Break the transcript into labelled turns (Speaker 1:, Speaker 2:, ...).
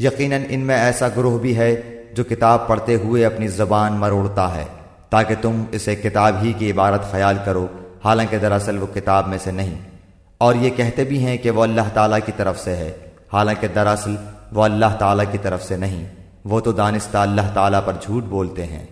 Speaker 1: یقیناً ان میں ایسا گروہ بھی ہے جو کتاب پڑھتے ہوئے اپنی زبان مروڑتا ہے، تاکہ تم اسے کتاب ہی کی عبارت خیال کرو، حالانکہ دراصل وہ کتاب میں سے نہیں۔ اور یہ کہتے بھی ہیں کہ وہ اللہ تعالیٰ کی طرف سے ہے، حالانکہ دراصل وہ اللہ تعالیٰ کی طرف سے نہیں۔ وہ تو دانستہ اللہ تعالیٰ پر جھوٹ بولتے ہیں۔